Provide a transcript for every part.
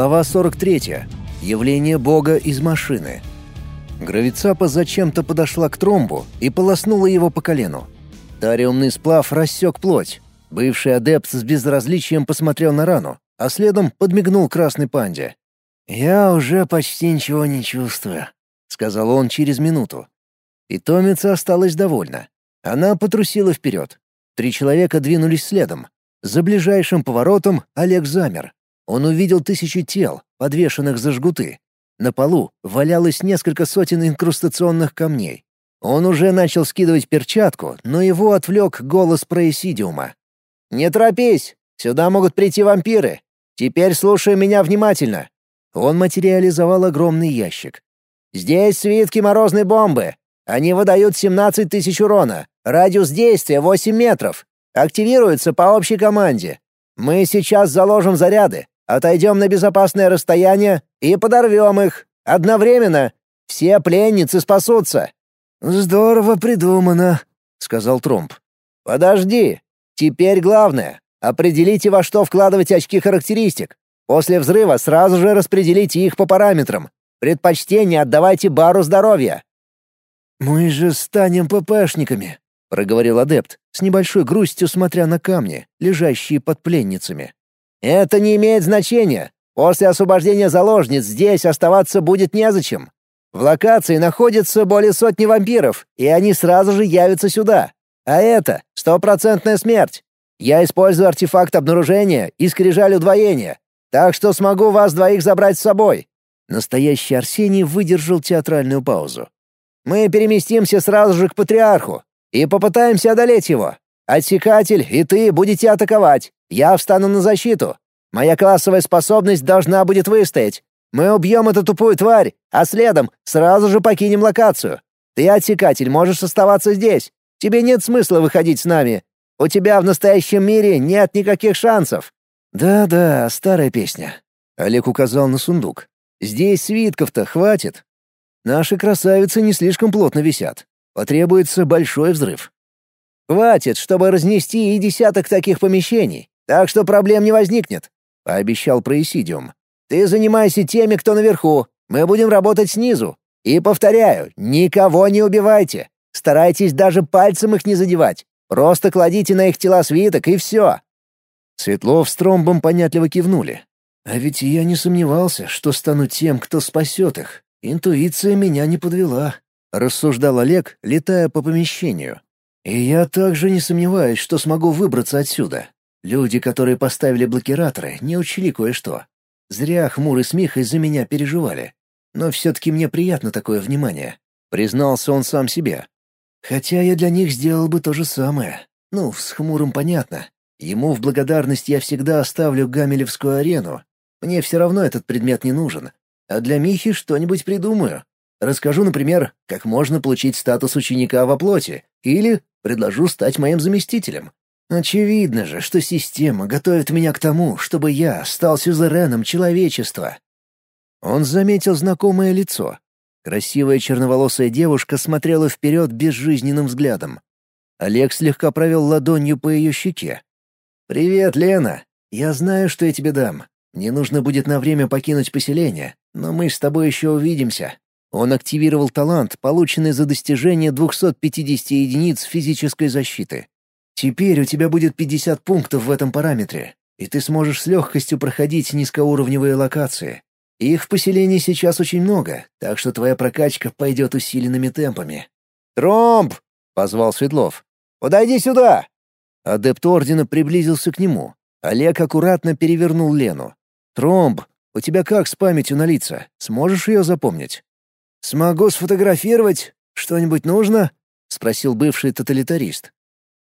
Глава 43. Явление Бога из машины. Гравицапа зачем-то подошла к тромбу и полоснула его по колену. Тариумный сплав рассек плоть. Бывший адепт с безразличием посмотрел на рану, а следом подмигнул красной панде. «Я уже почти ничего не чувствую», — сказал он через минуту. Питомица осталась довольна. Она потрусила вперед. Три человека двинулись следом. За ближайшим поворотом Олег замер. Он увидел тысячи тел, подвешенных за жгуты. На полу валялось несколько сотен инкрустационных камней. Он уже начал скидывать перчатку, но его отвлек голос Проэсидиума. «Не торопись! Сюда могут прийти вампиры! Теперь слушай меня внимательно!» Он материализовал огромный ящик. «Здесь свитки морозной бомбы. Они выдают 17 тысяч урона. Радиус действия 8 метров. Активируются по общей команде. Мы сейчас заложим заряды, отойдем на безопасное расстояние и подорвем их. Одновременно. Все пленницы спасутся». «Здорово придумано», — сказал Тромп. «Подожди. Теперь главное. Определите, во что вкладывать очки характеристик. После взрыва сразу же распределите их по параметрам. Предпочтение отдавайте бару здоровья». «Мы же станем ППшниками», — проговорил адепт, с небольшой грустью смотря на камни, лежащие под пленницами. «Это не имеет значения. После освобождения заложниц здесь оставаться будет незачем. В локации находится более сотни вампиров, и они сразу же явятся сюда. А это стопроцентная смерть. Я использую артефакт обнаружения и скрижаль удвоения, так что смогу вас двоих забрать с собой». Настоящий Арсений выдержал театральную паузу. «Мы переместимся сразу же к патриарху и попытаемся одолеть его. Отсекатель и ты будете атаковать. Я встану на защиту. Моя классовая способность должна будет выстоять. Мы убьем эту тупую тварь, а следом сразу же покинем локацию. Ты, отсекатель, можешь оставаться здесь. Тебе нет смысла выходить с нами. У тебя в настоящем мире нет никаких шансов». «Да-да, старая песня». Олег указал на сундук. «Здесь свитков-то хватит. Наши красавицы не слишком плотно висят. Потребуется большой взрыв. Хватит, чтобы разнести и десяток таких помещений, так что проблем не возникнет», — пообещал Происидиум. «Ты занимайся теми, кто наверху. Мы будем работать снизу. И повторяю, никого не убивайте. Старайтесь даже пальцем их не задевать. Просто кладите на их тела свиток, и все». Светлов с Тромбом понятливо кивнули. «А ведь я не сомневался, что стану тем, кто спасет их. Интуиция меня не подвела. — рассуждал Олег, летая по помещению. «И я также не сомневаюсь, что смогу выбраться отсюда. Люди, которые поставили блокираторы, не учли кое-что. Зря Хмур с Михой за меня переживали. Но все-таки мне приятно такое внимание», — признался он сам себе. «Хотя я для них сделал бы то же самое. Ну, с Хмурым понятно. Ему в благодарность я всегда оставлю Гамелевскую арену. Мне все равно этот предмет не нужен. А для Михи что-нибудь придумаю. Расскажу, например, как можно получить статус ученика во плоти, или предложу стать моим заместителем. Очевидно же, что система готовит меня к тому, чтобы я стал сюзереном человечества. Он заметил знакомое лицо. Красивая черноволосая девушка смотрела вперед безжизненным взглядом. Олег слегка провел ладонью по ее щеке. «Привет, Лена. Я знаю, что я тебе дам. Мне нужно будет на время покинуть поселение, но мы с тобой еще увидимся. Он активировал талант, полученный за достижение 250 единиц физической защиты. Теперь у тебя будет 50 пунктов в этом параметре, и ты сможешь с легкостью проходить низкоуровневые локации. Их в поселении сейчас очень много, так что твоя прокачка пойдет усиленными темпами. «Тромб!» — позвал Светлов. «Подойди сюда!» Адепт Ордена приблизился к нему. Олег аккуратно перевернул Лену. «Тромб, у тебя как с памятью на лица? Сможешь ее запомнить?» «Смогу сфотографировать? Что-нибудь нужно?» — спросил бывший тоталитарист.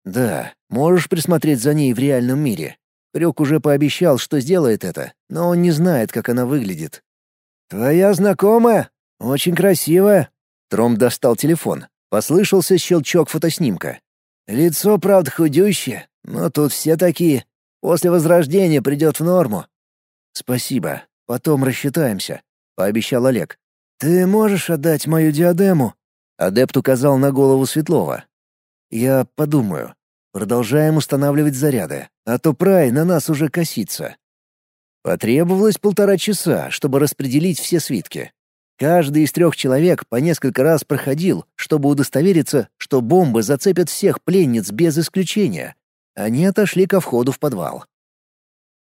«Да, можешь присмотреть за ней в реальном мире. Крюк уже пообещал, что сделает это, но он не знает, как она выглядит». «Твоя знакомая? Очень красивая». Тром достал телефон. Послышался щелчок фотоснимка. «Лицо, правда, худющее, но тут все такие. После возрождения придет в норму». «Спасибо. Потом рассчитаемся», — пообещал Олег. «Ты можешь отдать мою диадему?» Адепт указал на голову Светлова. «Я подумаю. Продолжаем устанавливать заряды, а то прай на нас уже косится». Потребовалось полтора часа, чтобы распределить все свитки. Каждый из трех человек по несколько раз проходил, чтобы удостовериться, что бомбы зацепят всех пленниц без исключения. Они отошли ко входу в подвал.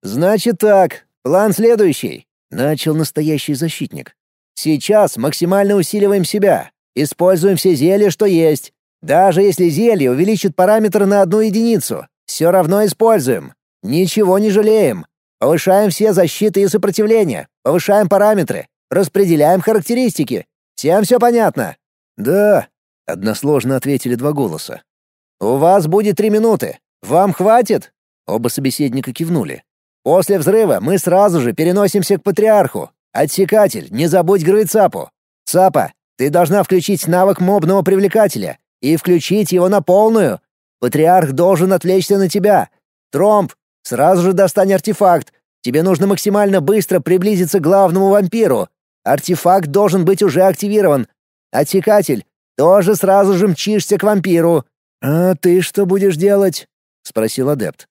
«Значит так, план следующий», — начал настоящий защитник. «Сейчас максимально усиливаем себя, используем все зелья, что есть. Даже если зелье увеличит параметр на одну единицу, все равно используем. Ничего не жалеем. Повышаем все защиты и сопротивления, повышаем параметры, распределяем характеристики. Всем все понятно?» «Да», — односложно ответили два голоса. «У вас будет три минуты. Вам хватит?» Оба собеседника кивнули. «После взрыва мы сразу же переносимся к патриарху. Отсекатель, не забудь гравицапу. Цапа, ты должна включить навык мобного привлекателя и включить его на полную. Патриарх должен отвлечься на тебя. Тромб, сразу же достань артефакт. Тебе нужно максимально быстро приблизиться к главному вампиру. Артефакт должен быть уже активирован. Отсекатель, тоже сразу же мчишься к вампиру. А ты что будешь делать? спросил адепт.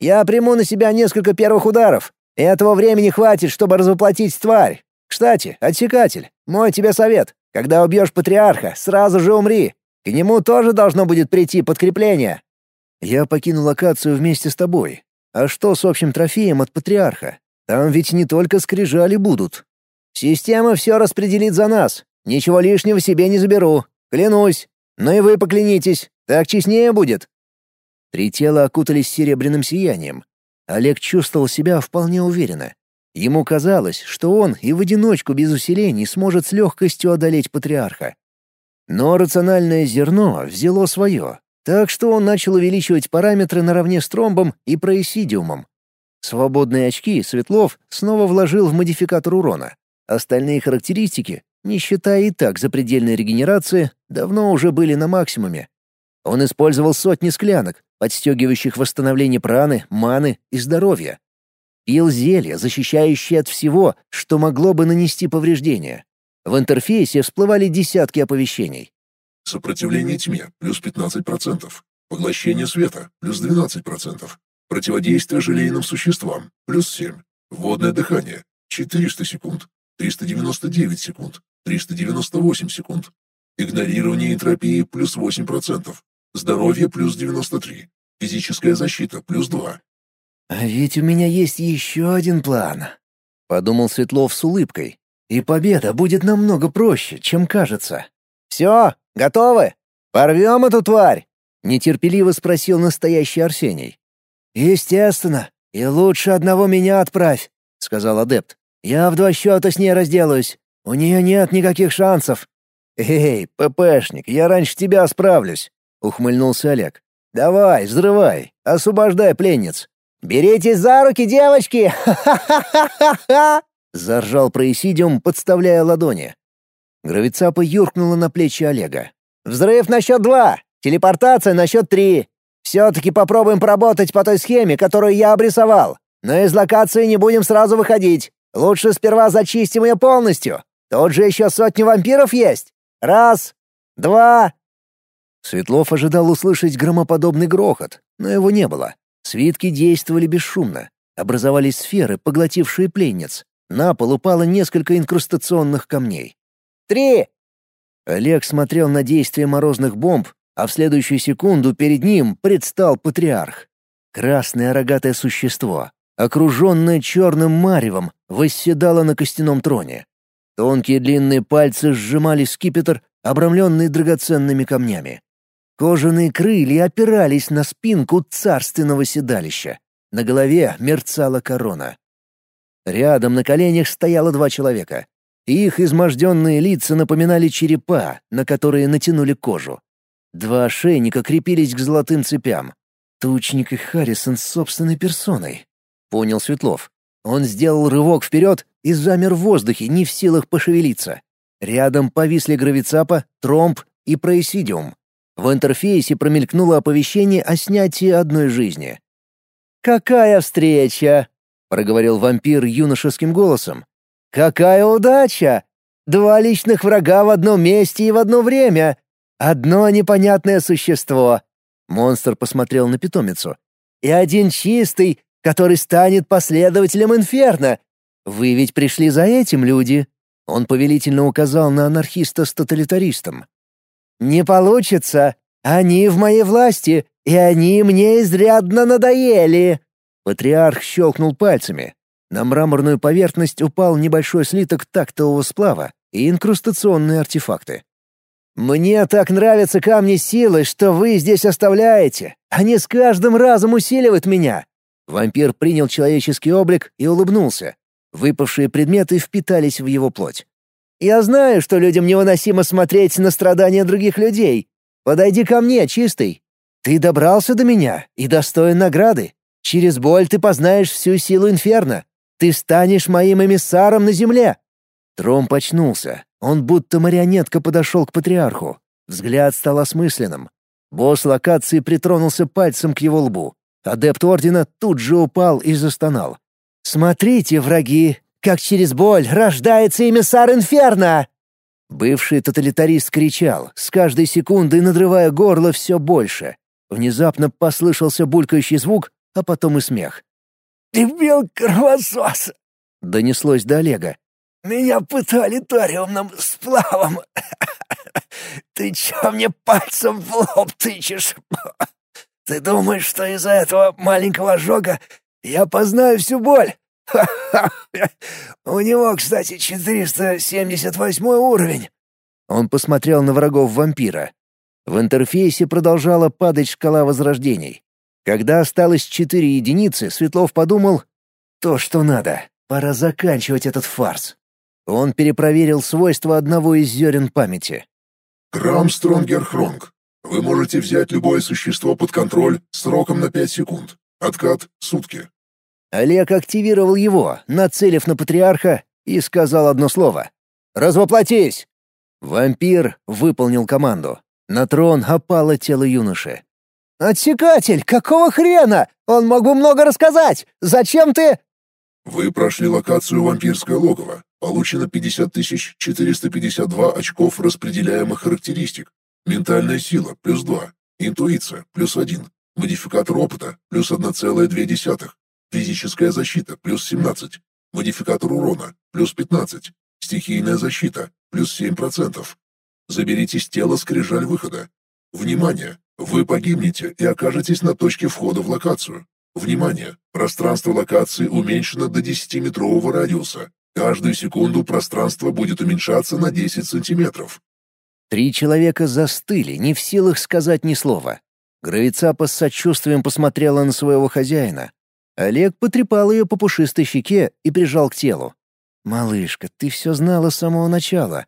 Я приму на себя несколько первых ударов. Этого времени хватит, чтобы развоплотить тварь. Кстати, отсекатель, мой тебе совет. Когда убьешь патриарха, сразу же умри. К нему тоже должно будет прийти подкрепление. Я покину локацию вместе с тобой. А что с общим трофеем от патриарха? Там ведь не только скрижали будут. Система все распределит за нас. Ничего лишнего себе не заберу. Клянусь. Ну и вы поклянитесь. Так честнее будет. Три тела окутались серебряным сиянием. Олег чувствовал себя вполне уверенно. Ему казалось, что он и в одиночку без усилений сможет с легкостью одолеть патриарха. Но рациональное зерно взяло свое, так что он начал увеличивать параметры наравне с тромбом и происидиумом. Свободные очки Светлов снова вложил в модификатор урона. Остальные характеристики, не считая и так запредельной регенерации, давно уже были на максимуме. Он использовал сотни склянок, подстегивающих восстановление праны, маны и здоровья. Пил зелье, защищающее от всего, что могло бы нанести повреждения. В интерфейсе всплывали десятки оповещений. Сопротивление тьме – плюс 15%. Поглощение света – плюс 12%. Противодействие желейным существам – плюс 7. Водное дыхание – 400 секунд. 399 секунд. 398 секунд. Игнорирование энтропии – плюс 8%. Здоровье плюс 93. Физическая защита плюс 2. «А ведь у меня есть еще один план», — подумал Светлов с улыбкой. «И победа будет намного проще, чем кажется». «Все, готовы? Порвем эту тварь?» — нетерпеливо спросил настоящий Арсений. «Естественно. И лучше одного меня отправь», — сказал адепт. «Я в два счета с ней разделаюсь. У нее нет никаких шансов». «Эй, ППшник, я раньше тебя справлюсь», — ухмыльнулся Олег. «Давай, взрывай, освобождай пленниц». «Беритесь за руки, девочки! Ха-ха-ха-ха-ха!» — заржал Происидиум, подставляя ладони. Гравицапа юркнула на плечи Олега. «Взрыв на счет два! Телепортация на счет три! Все-таки попробуем поработать по той схеме, которую я обрисовал. Но из локации не будем сразу выходить. Лучше сперва зачистим ее полностью. Тут же еще сотни вампиров есть. Раз, два, Светлов ожидал услышать громоподобный грохот, но его не было. Свитки действовали бесшумно. Образовались сферы, поглотившие пленниц. На пол упало несколько инкрустационных камней. «Три!» Олег смотрел на действие морозных бомб, а в следующую секунду перед ним предстал патриарх. Красное рогатое существо, окруженное черным маревом, восседало на костяном троне. Тонкие длинные пальцы сжимали скипетр, обрамленный драгоценными камнями. Кожаные крылья опирались на спинку царственного седалища. На голове мерцала корона. Рядом на коленях стояло два человека. Их изможденные лица напоминали черепа, на которые натянули кожу. Два ошейника крепились к золотым цепям. Тучник и Харрисон с собственной персоной. Понял Светлов. Он сделал рывок вперед и замер в воздухе, не в силах пошевелиться. Рядом повисли гравицапа, тромб и происидиум. В интерфейсе промелькнуло оповещение о снятии одной жизни. «Какая встреча!» — проговорил вампир юношеским голосом. «Какая удача! Два личных врага в одном месте и в одно время! Одно непонятное существо!» Монстр посмотрел на питомицу. «И один чистый, который станет последователем Инферно. Вы ведь пришли за этим, люди?» Он повелительно указал на анархиста с тоталитаристом. «Не получится. Они в моей власти, и они мне изрядно надоели!» Патриарх щелкнул пальцами. На мраморную поверхность упал небольшой слиток тактового сплава и инкрустационные артефакты. «Мне так нравятся камни силы, что вы здесь оставляете. Они с каждым разом усиливают меня». Вампир принял человеческий облик и улыбнулся. Выпавшие предметы впитались в его плоть. «Я знаю, что людям невыносимо смотреть на страдания других людей. Подойди ко мне, чистый. Ты добрался до меня и достоин награды. Через боль ты познаешь всю силу инферно. Ты станешь моим эмиссаром на земле». Тром почнулся. Он будто марионетка подошел к патриарху. Взгляд стал осмысленным. Босс локации притронулся пальцем к его лбу. Адепт Ордена тут же упал и застонал. «Смотрите, враги, как через боль рождается эмиссар Инферно!» Бывший тоталитарист кричал, с каждой секундой надрывая горло все больше. Внезапно послышался булькающий звук, а потом и смех. «Дебил кровосос!» — донеслось до Олега. «Меня пытали тариумным сплавом. Ты чё мне пальцем в лоб тычешь? Ты думаешь, что из-за этого маленького ожога я познаю всю боль? У него, кстати, 478 уровень». Он посмотрел на врагов вампира. В интерфейсе продолжала падать шкала возрождений. Когда осталось четыре единицы, Светлов подумал, то, что надо, пора заканчивать этот фарс. Он перепроверил свойства одного из зерен памяти. Грамм Стронгерхронг. Вы можете взять любое существо под контроль сроком на пять секунд. Откат — сутки. Олег активировал его, нацелив на патриарха, и сказал одно слово. «Развоплотись!» Вампир выполнил команду. На трон опало тело юноши. «Отсекатель, какого хрена? Он мог бы много рассказать! Зачем ты...» Вы прошли локацию «Вампирское логово». Получено 50 452 очков распределяемых характеристик. Ментальная сила – плюс 2. Интуиция – плюс 1. Модификатор опыта – плюс 1,2. Физическая защита – плюс 17. Модификатор урона – плюс 15. Стихийная защита – плюс 7%. Заберите с тела скрижаль выхода. Внимание! Вы погибнете и окажетесь на точке входа в локацию. Внимание! Пространство локации уменьшено до 10-метрового радиуса. Каждую секунду пространство будет уменьшаться на 10 сантиметров. Три человека застыли, не в силах сказать ни слова. Гравицапа с сочувствием посмотрела на своего хозяина. Олег потрепал ее по пушистой щеке и прижал к телу. «Малышка, ты все знала с самого начала.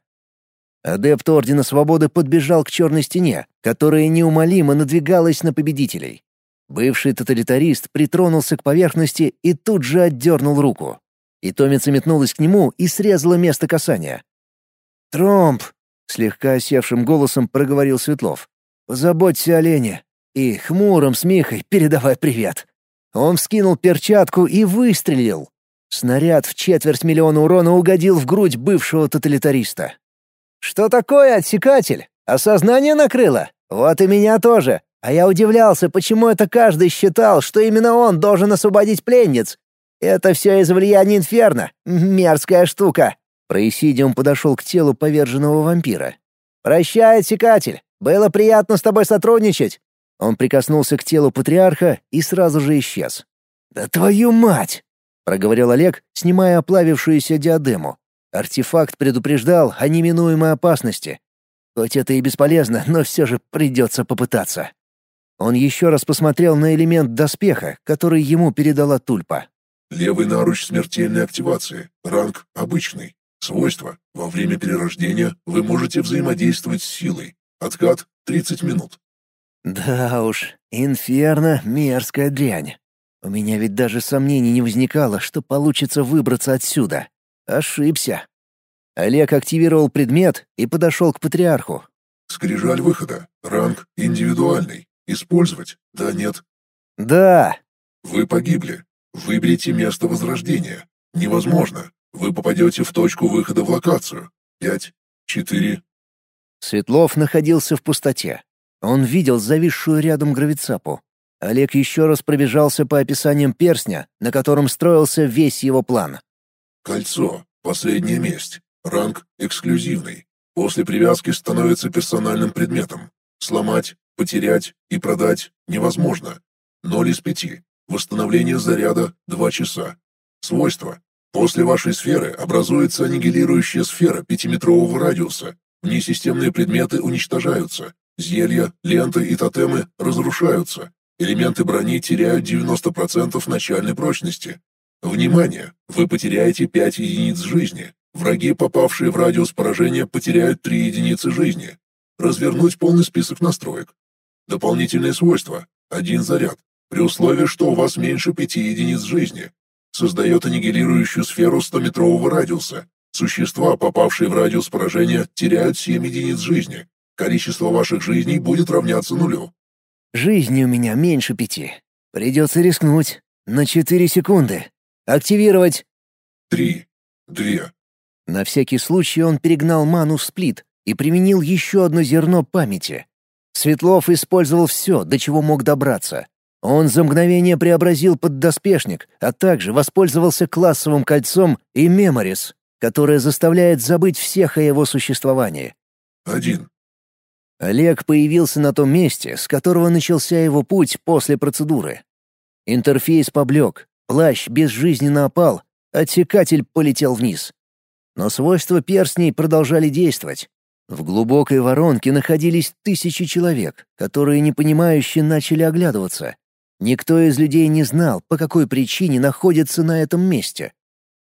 Адепт Ордена Свободы подбежал к черной стене, которая неумолимо надвигалась на победителей. Бывший тоталитарист притронулся к поверхности и тут же отдернул руку. Итомица метнулась к нему и срезала место касания. «Тромб!» — слегка осевшим голосом проговорил Светлов. «Позаботься о Лене. И хмурым с Михой передавай привет». Он вскинул перчатку и выстрелил. Снаряд в четверть миллиона урона угодил в грудь бывшего тоталитариста. «Что такое, отсекатель? Осознание накрыло? Вот и меня тоже. А я удивлялся, почему это каждый считал, что именно он должен освободить пленниц. Это все из влияния инферно. Мерзкая штука». Происидиум подошел к телу поверженного вампира. «Прощай, отсекатель. Было приятно с тобой сотрудничать». Он прикоснулся к телу патриарха и сразу же исчез. «Да твою мать!» — проговорил Олег, снимая оплавившуюся диадему. Артефакт предупреждал о неминуемой опасности. Хоть это и бесполезно, но все же придется попытаться. Он еще раз посмотрел на элемент доспеха, который ему передала тульпа. Левый наруч смертельной активации. Ранг обычный. Свойства. Во время перерождения вы можете взаимодействовать с силой. Откат 30 минут. Да уж, инферно — мерзкая дрянь. У меня ведь даже сомнений не возникало, что получится выбраться отсюда. Ошибся. Олег активировал предмет и подошел к патриарху. «Скрижаль выхода. Ранг индивидуальный. Использовать? Да, нет?» «Да». «Вы погибли. Выберите место возрождения. Невозможно. Вы попадете в точку выхода в локацию. Пять, четыре...» Светлов находился в пустоте. Он видел зависшую рядом гравицапу. Олег еще раз пробежался по описаниям перстня, на котором строился весь его план. Кольцо. Последняя месть. Ранг эксклюзивный. После привязки становится персональным предметом. Сломать, потерять и продать невозможно. Ноль из пяти. Восстановление заряда – 2 часа. Свойства. После вашей сферы образуется аннигилирующая сфера пятиметрового радиуса. Внесистемные предметы уничтожаются. Зелья, ленты и тотемы разрушаются. Элементы брони теряют 90% начальной прочности. Внимание! Вы потеряете 5 единиц жизни. Враги, попавшие в радиус поражения, потеряют 3 единицы жизни. Развернуть полный список настроек. Дополнительные свойства. Один заряд. При условии, что у вас меньше 5 единиц жизни. Создает аннигилирующую сферу 100-метрового радиуса. Существа, попавшие в радиус поражения, теряют 7 единиц жизни. Количество ваших жизней будет равняться нулю. Жизни у меня меньше пяти. Придется рискнуть. На четыре секунды. Активировать. Три. Две. На всякий случай он перегнал ману в сплит и применил еще одно зерно памяти. Светлов использовал все, до чего мог добраться. Он за мгновение преобразил поддоспешник, а также воспользовался классовым кольцом и меморис, которое заставляет забыть всех о его существовании. Один. Олег появился на том месте, с которого начался его путь после процедуры. Интерфейс поблек, плащ безжизненно опал, отсекатель полетел вниз. Но свойства перстней продолжали действовать. В глубокой воронке находились тысячи человек, которые непонимающе начали оглядываться. Никто из людей не знал, по какой причине находится на этом месте.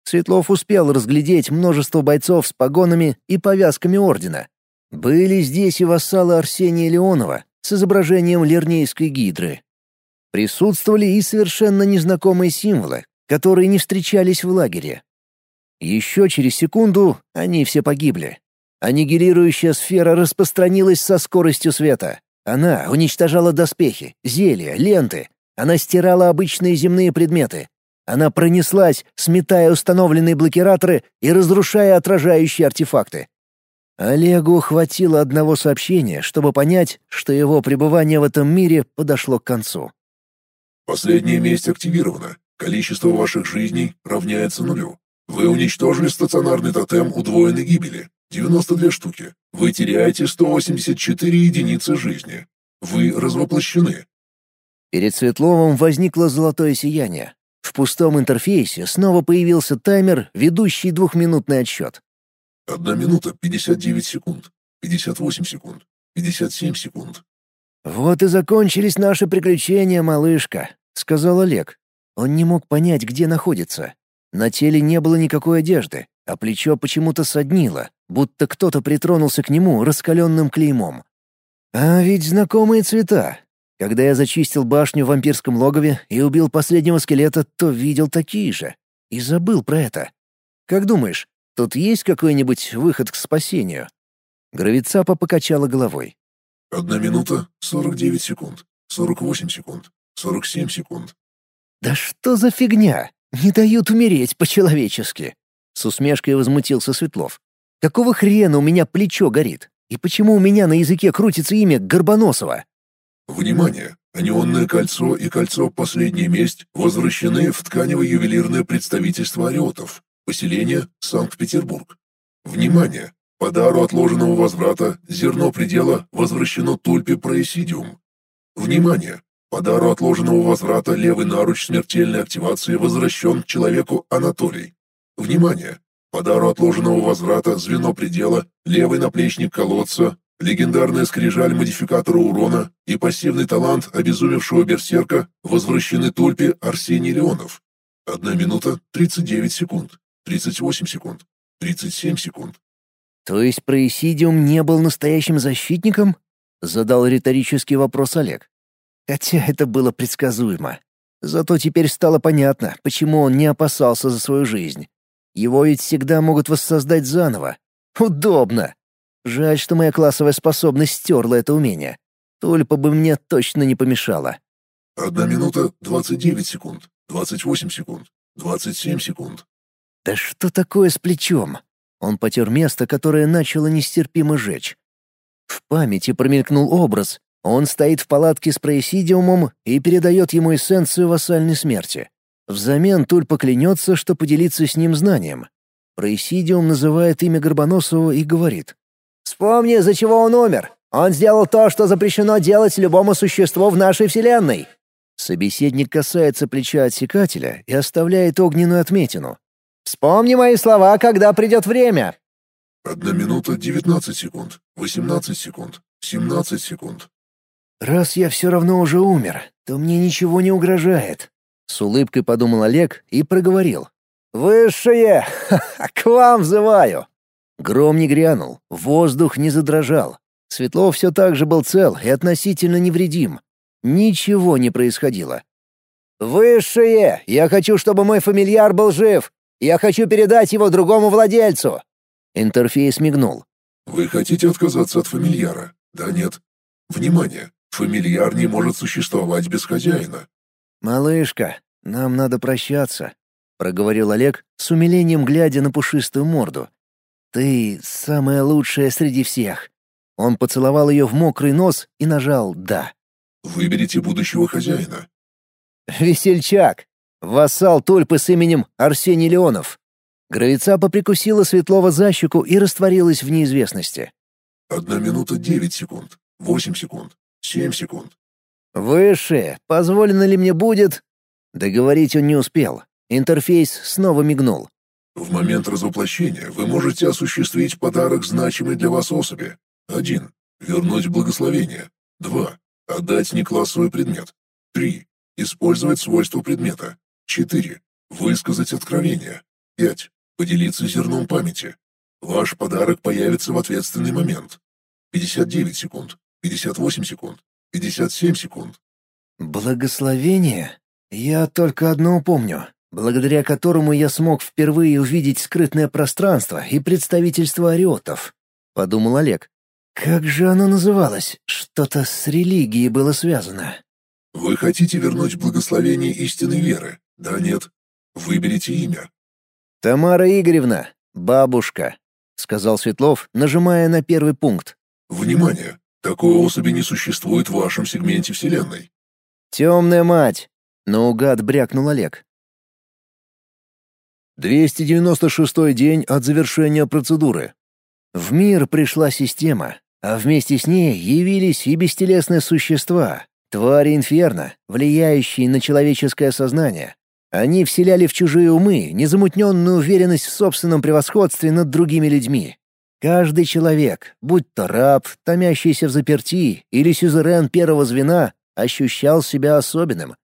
Светлов успел разглядеть множество бойцов с погонами и повязками ордена. Были здесь и вассалы Арсения Леонова с изображением лернейской гидры. Присутствовали и совершенно незнакомые символы, которые не встречались в лагере. Еще через секунду они все погибли. Аннигилирующая сфера распространилась со скоростью света. Она уничтожала доспехи, зелья, ленты. Она стирала обычные земные предметы. Она пронеслась, сметая установленные блокираторы и разрушая отражающие артефакты. Олегу хватило одного сообщения, чтобы понять, что его пребывание в этом мире подошло к концу. Последняя месть активирована. Количество ваших жизней равняется нулю. Вы уничтожили стационарный тотем удвоенной гибели. 92 штуки. Вы теряете 184 единицы жизни. Вы развоплощены. Перед Светловым возникло золотое сияние. В пустом интерфейсе снова появился таймер, ведущий двухминутный отсчет. Одна минута пятьдесят девять секунд, пятьдесят восемь секунд, пятьдесят семь секунд. «Вот и закончились наши приключения, малышка», — сказал Олег. Он не мог понять, где находится. На теле не было никакой одежды, а плечо почему-то соднило, будто кто-то притронулся к нему раскаленным клеймом. А ведь знакомые цвета. Когда я зачистил башню в вампирском логове и убил последнего скелета, то видел такие же. И забыл про это. Как думаешь, Тут есть какой-нибудь выход к спасению?» Гравицапа покачала головой. «Одна минута, сорок девять секунд, сорок восемь секунд, сорок семь секунд». «Да что за фигня? Не дают умереть по-человечески!» С усмешкой возмутился Светлов. «Какого хрена у меня плечо горит? И почему у меня на языке крутится имя Горбоносова?» «Внимание! Анионное кольцо и кольцо «Последняя месть» возвращены в тканево-ювелирное представительство ариотов. Поселение Санкт-Петербург. Внимание! По дару отложенного возврата зерно предела возвращено Тульпе Проэсидиум. Внимание! По отложенного возврата левый наруч смертельной активации возвращен человеку Анатолий. Внимание! По отложенного возврата звено предела, левый наплечник колодца, легендарная скрижаль модификатора урона и пассивный талант обезумевшего берсерка возвращены Тульпе Арсений Леонов. Одна минута тридцать девять секунд. 38 секунд. 37 секунд. То есть Происидиум не был настоящим защитником? Задал риторический вопрос Олег. Хотя это было предсказуемо. Зато теперь стало понятно, почему он не опасался за свою жизнь. Его ведь всегда могут воссоздать заново. Удобно. Жаль, что моя классовая способность стерла это умение. Тульпа бы мне точно не помешала. Одна минута двадцать девять секунд, двадцать восемь секунд, двадцать семь секунд, да что такое с плечом? Он потер место, которое начало нестерпимо жечь. В памяти промелькнул образ, Он стоит в палатке с происидиумом и передает ему эссенцию вассальной смерти. Взамен Тульпа клянется, что поделится с ним знанием. Происидиум называет имя Горбоносова и говорит. «Вспомни, за чего он умер. Он сделал то, что запрещено делать любому существу в нашей Вселенной». Собеседник касается плеча отсекателя и оставляет огненную отметину. «Вспомни мои слова, когда придет время». Одна минута девятнадцать секунд, восемнадцать секунд, семнадцать секунд. «Раз я все равно уже умер, то мне ничего не угрожает», — с улыбкой подумал Олег и проговорил. «Высшие! К вам взываю!» Гром не грянул, воздух не задрожал. Светлов все так же был цел и относительно невредим. Ничего не происходило. «Высшие! Я хочу, чтобы мой фамильяр был жив! Я хочу передать его другому владельцу!» Интерфейс мигнул. «Вы хотите отказаться от фамильяра? Да, нет? Внимание! Фамильяр не может существовать без хозяина». «Малышка, нам надо прощаться», — проговорил Олег, с умилением глядя на пушистую морду. «Ты самая лучшая среди всех». Он поцеловал ее в мокрый нос и нажал «да». «Выберите будущего хозяина». «Весельчак! Вассал Тульпы с именем Арсений Леонов». Гравицапа прикусила Светлова за щеку и растворилась в неизвестности. «Одна минута девять секунд, восемь секунд, семь секунд». «Выше! Позволено ли мне будет...» Договорить он не успел. Интерфейс снова мигнул. В момент развоплощения вы можете осуществить подарок значимой для вас особи. Один. Вернуть благословение. Два. Отдать неклассовый предмет. Три. Использовать свойства предмета. Четыре. Высказать откровение. Пять. Поделиться зерном памяти. Ваш подарок появится в ответственный момент. 59 секунд. 58 секунд. 57 секунд. Благословение? Я только одно помню благодаря которому я смог впервые увидеть скрытное пространство и представительство ариотов», — подумал Олег. «Как же оно называлось? Что-то с религией было связано». «Вы хотите вернуть благословение истинной веры? Да, нет? Выберите имя». «Тамара Игоревна, бабушка», — сказал Светлов, нажимая на первый пункт. «Внимание! Такой особи не существует в вашем сегменте Вселенной». «Темная мать!» — наугад брякнул Олег. 296 день от завершения процедуры. В мир пришла система, а вместе с ней явились и бестелесные существа, твари инферно, влияющие на человеческое сознание. Они вселяли в чужие умы незамутненную уверенность в собственном превосходстве над другими людьми. Каждый человек, будь то раб, томящийся в заперти, или сюзерен первого звена, ощущал себя особенным,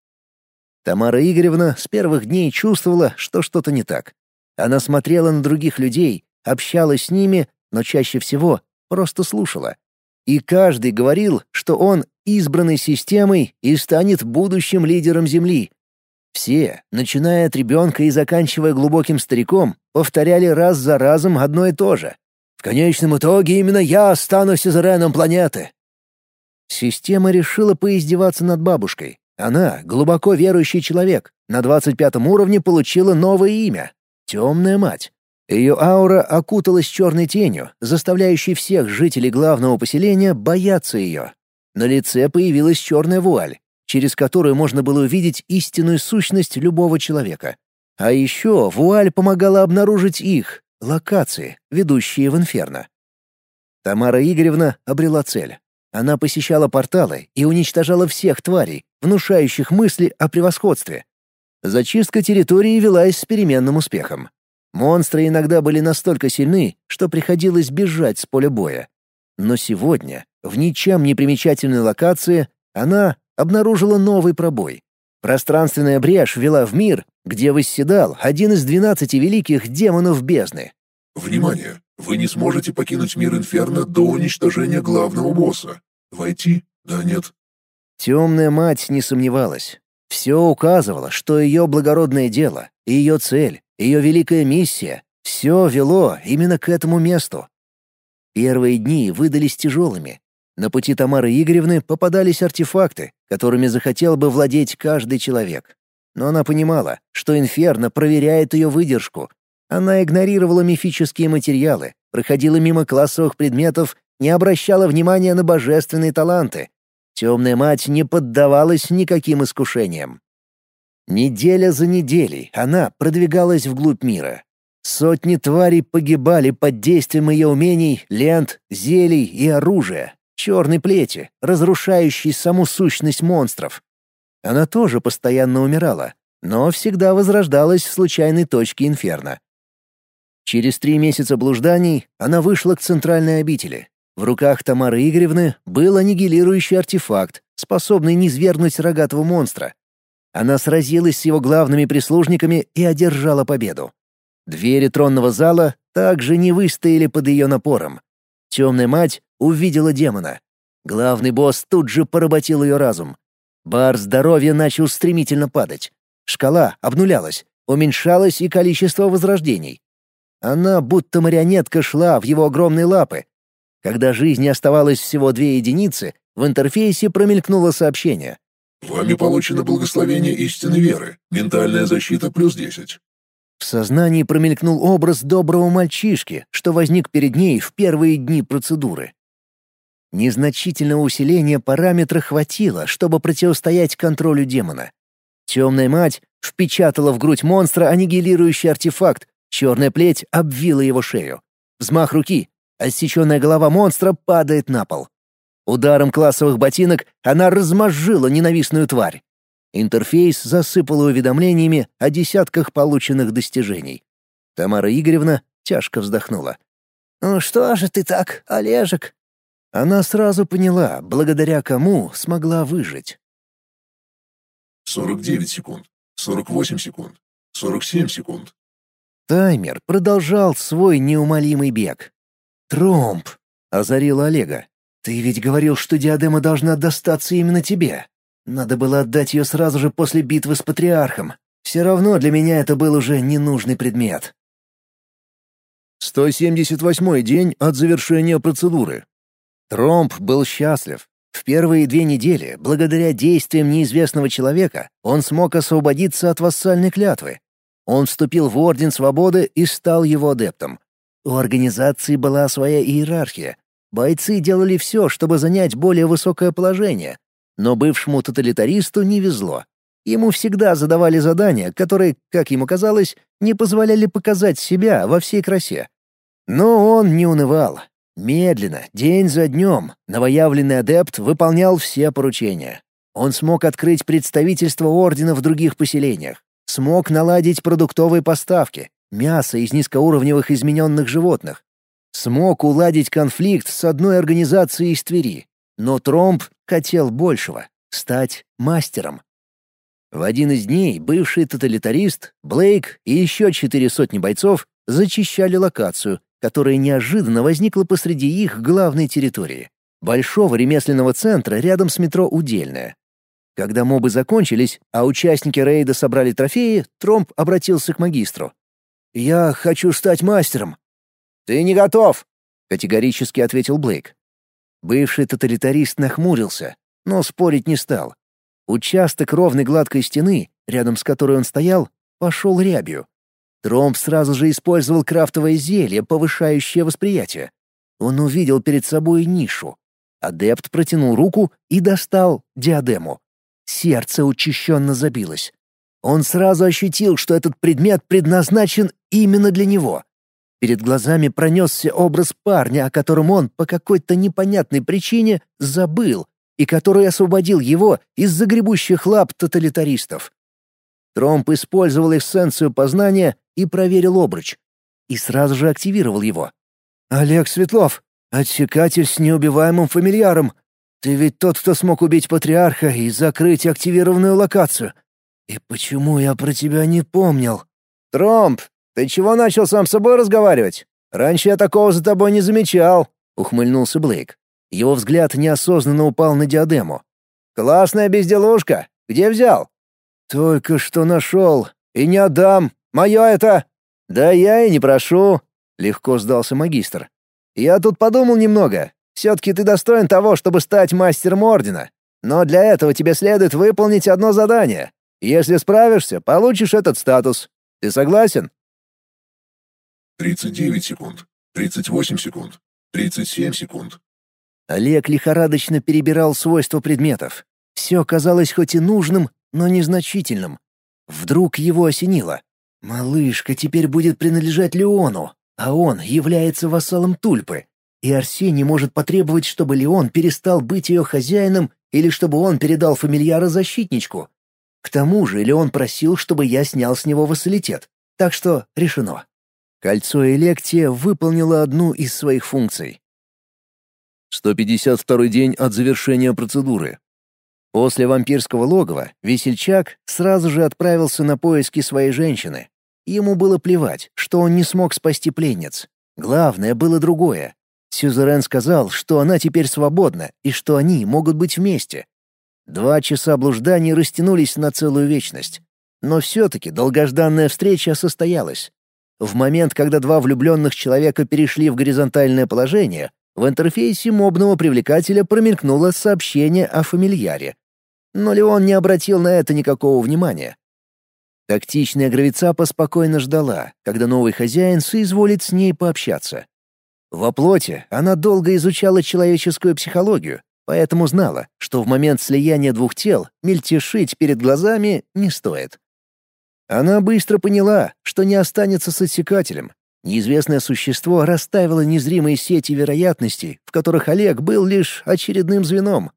Тамара Игоревна с первых дней чувствовала, что что-то не так. Она смотрела на других людей, общалась с ними, но чаще всего просто слушала. И каждый говорил, что он избранный системой и станет будущим лидером Земли. Все, начиная от ребенка и заканчивая глубоким стариком, повторяли раз за разом одно и то же. В конечном итоге именно я останусь сюзереном планеты. Система решила поиздеваться над бабушкой, она, глубоко верующий человек, на 25 уровне получила новое имя — Темная Мать. Ее аура окуталась черной тенью, заставляющей всех жителей главного поселения бояться ее. На лице появилась черная вуаль, через которую можно было увидеть истинную сущность любого человека. А еще вуаль помогала обнаружить их, локации, ведущие в инферно. Тамара Игоревна обрела цель. Она посещала порталы и уничтожала всех тварей, внушающих мысли о превосходстве. Зачистка территории велась с переменным успехом. Монстры иногда были настолько сильны, что приходилось бежать с поля боя. Но сегодня, в ничем не примечательной локации, она обнаружила новый пробой. Пространственная брешь вела в мир, где восседал один из двенадцати великих демонов бездны. «Внимание! Вы не сможете покинуть мир Инферно до уничтожения главного босса. Войти? Да нет. Темная мать не сомневалась. Все указывало, что ее благородное дело, ее цель, ее великая миссия — все вело именно к этому месту. Первые дни выдались тяжелыми. На пути Тамары Игоревны попадались артефакты, которыми захотел бы владеть каждый человек. Но она понимала, что Инферно проверяет ее выдержку, она игнорировала мифические материалы, проходила мимо классовых предметов, не обращала внимания на божественные таланты. Темная мать не поддавалась никаким искушениям. Неделя за неделей она продвигалась вглубь мира. Сотни тварей погибали под действием ее умений, лент, зелий и оружия, черной плети, разрушающей саму сущность монстров. Она тоже постоянно умирала, но всегда возрождалась в случайной точке инферно. Через три месяца блужданий она вышла к центральной обители. В руках Тамары Игоревны был аннигилирующий артефакт, способный низвергнуть рогатого монстра. Она сразилась с его главными прислужниками и одержала победу. Двери тронного зала также не выстояли под ее напором. Темная мать увидела демона. Главный босс тут же поработил ее разум. Бар здоровья начал стремительно падать. Шкала обнулялась, уменьшалось и количество возрождений. Она, будто марионетка, шла в его огромные лапы. Когда жизни оставалось всего две единицы, в интерфейсе промелькнуло сообщение. «Вами получено благословение истинной веры. Ментальная защита плюс 10. В сознании промелькнул образ доброго мальчишки, что возник перед ней в первые дни процедуры. Незначительного усиления параметра хватило, чтобы противостоять контролю демона. Темная мать впечатала в грудь монстра аннигилирующий артефакт, черная плеть обвила его шею. Взмах руки, отсеченная голова монстра падает на пол. Ударом классовых ботинок она размозжила ненавистную тварь. Интерфейс засыпал уведомлениями о десятках полученных достижений. Тамара Игоревна тяжко вздохнула. «Ну что же ты так, Олежек?» Она сразу поняла, благодаря кому смогла выжить. 49 секунд, 48 секунд, 47 секунд. Таймер продолжал свой неумолимый бег. «Тромб!» — озарила Олега. «Ты ведь говорил, что диадема должна достаться именно тебе. Надо было отдать ее сразу же после битвы с Патриархом. Все равно для меня это был уже ненужный предмет. 178-й день от завершения процедуры. Тромп был счастлив. В первые две недели, благодаря действиям неизвестного человека, он смог освободиться от вассальной клятвы. Он вступил в Орден Свободы и стал его адептом. У организации была своя иерархия. Бойцы делали все, чтобы занять более высокое положение, но бывшему тоталитаристу не везло. Ему всегда задавали задания, которые, как ему казалось, не позволяли показать себя во всей красе. Но он не унывал. Медленно, день за днем, новоявленный адепт выполнял все поручения. Он смог открыть представительство ордена в других поселениях, смог наладить продуктовые поставки, мясо из низкоуровневых измененных животных, смог уладить конфликт с одной организацией из Твери, но Тромп хотел большего — стать мастером. В один из дней бывший тоталитарист, Блейк и еще четыре сотни бойцов зачищали локацию, которая неожиданно возникла посреди их главной территории — большого ремесленного центра рядом с метро «Удельное». Когда мобы закончились, а участники рейда собрали трофеи, Тромп обратился к магистру. «Я хочу стать мастером». «Ты не готов», — категорически ответил Блейк. Бывший тоталитарист нахмурился, но спорить не стал. Участок ровной гладкой стены, рядом с которой он стоял, пошел рябью. Тромп сразу же использовал крафтовое зелье, повышающее восприятие. Он увидел перед собой нишу. Адепт протянул руку и достал диадему. Сердце учащенно забилось. Он сразу ощутил, что этот предмет предназначен именно для него. Перед глазами пронесся образ парня, о котором он по какой-то непонятной причине забыл и который освободил его из загребущих лап тоталитаристов. Тромп использовал эссенцию познания и проверил обруч. И сразу же активировал его. «Олег Светлов, отсекатель с неубиваемым фамильяром. Ты ведь тот, кто смог убить патриарха и закрыть активированную локацию. И почему я про тебя не помнил?» «Тромп, «Ты чего начал сам с собой разговаривать? Раньше я такого за тобой не замечал», — ухмыльнулся Блейк. Его взгляд неосознанно упал на диадему. «Классная безделушка. Где взял?» «Только что нашел. И не отдам. Мое это...» «Да я и не прошу», — легко сдался магистр. «Я тут подумал немного. Все-таки ты достоин того, чтобы стать мастером Ордена. Но для этого тебе следует выполнить одно задание. Если справишься, получишь этот статус. Ты согласен?» 39 секунд, 38 секунд, 37 секунд. Олег лихорадочно перебирал свойства предметов. Все казалось хоть и нужным, но незначительным. Вдруг его осенило. «Малышка теперь будет принадлежать Леону, а он является вассалом Тульпы. И Арсений может потребовать, чтобы Леон перестал быть ее хозяином или чтобы он передал фамильяра защитничку. К тому же Леон просил, чтобы я снял с него вассалитет. Так что решено. Кольцо Электия выполнило одну из своих функций. 152 день от завершения процедуры. После вампирского логова весельчак сразу же отправился на поиски своей женщины. Ему было плевать, что он не смог спасти пленниц. Главное было другое. Сюзерен сказал, что она теперь свободна и что они могут быть вместе. Два часа блужданий растянулись на целую вечность. Но все-таки долгожданная встреча состоялась. В момент, когда два влюбленных человека перешли в горизонтальное положение, в интерфейсе мобного привлекателя промелькнуло сообщение о фамильяре. Но Леон не обратил на это никакого внимания. Тактичная гравицапа спокойно ждала, когда новый хозяин соизволит с ней пообщаться. Во плоти она долго изучала человеческую психологию, поэтому знала, что в момент слияния двух тел мельтешить перед глазами не стоит. Она быстро поняла, что не останется с отсекателем. Неизвестное существо расставило незримые сети вероятностей, в которых Олег был лишь очередным звеном.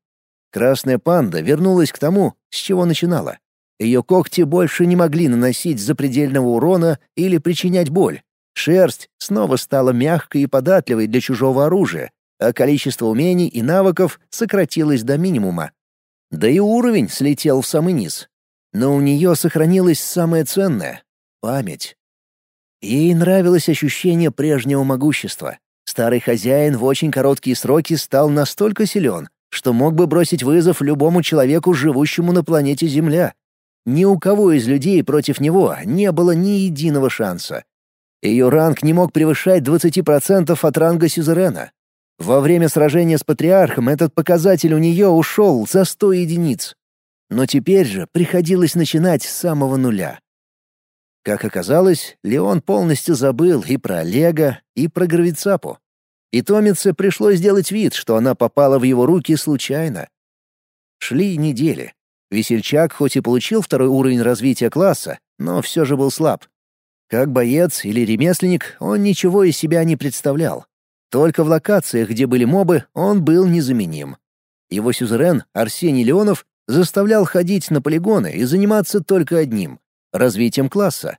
Красная панда вернулась к тому, с чего начинала. Ее когти больше не могли наносить запредельного урона или причинять боль. Шерсть снова стала мягкой и податливой для чужого оружия, а количество умений и навыков сократилось до минимума. Да и уровень слетел в самый низ. Но у нее сохранилось самое ценное — память. Ей нравилось ощущение прежнего могущества. Старый хозяин в очень короткие сроки стал настолько силен, что мог бы бросить вызов любому человеку, живущему на планете Земля. Ни у кого из людей против него не было ни единого шанса. Ее ранг не мог превышать 20% от ранга Сюзерена. Во время сражения с Патриархом этот показатель у нее ушел за 100 единиц. Но теперь же приходилось начинать с самого нуля. Как оказалось, Леон полностью забыл и про Олега, и про Гравицапу. И Томице пришлось сделать вид, что она попала в его руки случайно. Шли недели. Весельчак хоть и получил второй уровень развития класса, но все же был слаб. Как боец или ремесленник он ничего из себя не представлял. Только в локациях, где были мобы, он был незаменим. Его сюзерен, Арсений Леонов, заставлял ходить на полигоны и заниматься только одним — развитием класса.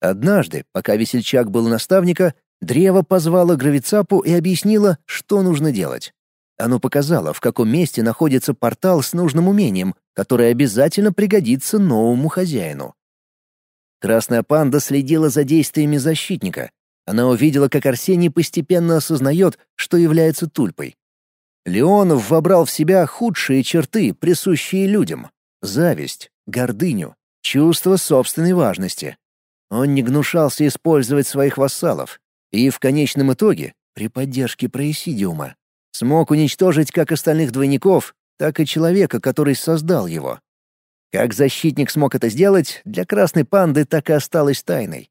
Однажды, пока весельчак был наставника, древо позвало Гравицапу и объяснило, что нужно делать. Оно показало, в каком месте находится портал с нужным умением, которое обязательно пригодится новому хозяину. Красная панда следила за действиями защитника. Она увидела, как Арсений постепенно осознает, что является тульпой. Леонов вобрал в себя худшие черты, присущие людям — зависть, гордыню, чувство собственной важности. Он не гнушался использовать своих вассалов и в конечном итоге, при поддержке Происидиума, смог уничтожить как остальных двойников, так и человека, который создал его. Как защитник смог это сделать, для красной панды так и осталось тайной.